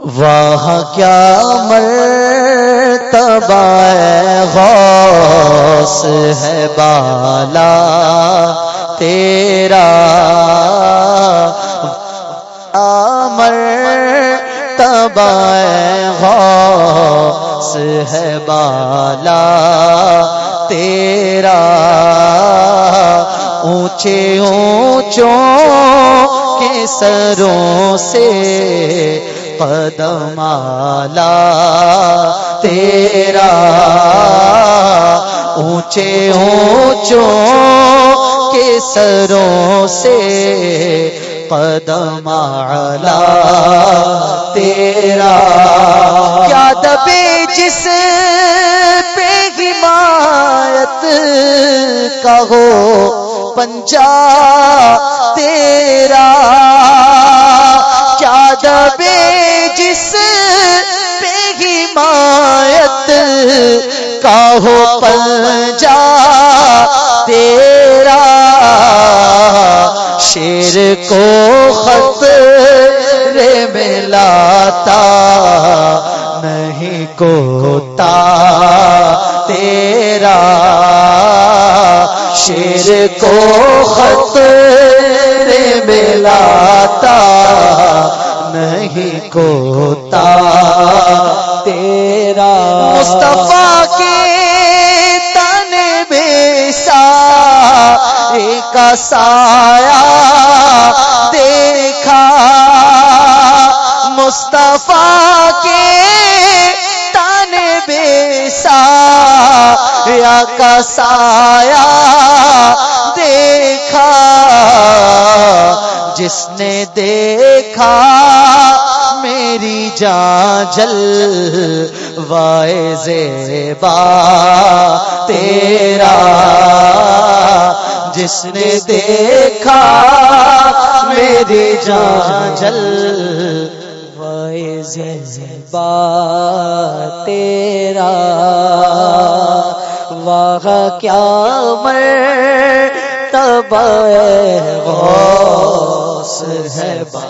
واہ کیا مرتبہ غوث ہے بالا، تیرا امر تب غوث ہے بالا، تیرا اونچے اونچوں کے سروں سے قدمالا، تیرا اونچے اونچوں کے سروں سے قدمالا، تیرا کیا دبے جس پہ حمایت کا ہو، پنجا، تیرا کیا دبے جس پہ حمایت کا ہو پنجا تیرا شیر کو خط رے ملاتا، نہیں کوتا، تیرا شیر کو خط رے ملاتا۔ نہیں کوتا، تیرا مصطفیٰ کے تن بے سا کا سایہ دیکھا۔ مصطفیٰ کے تن بے سا کا سایہ دیکھا۔ جس نے دیکھا میری جان جل وائے زیبا تیرا جس نے دیکھا میری جان جل وائے زیبا تیرا واہ کیا میں تب غوث ہے با۔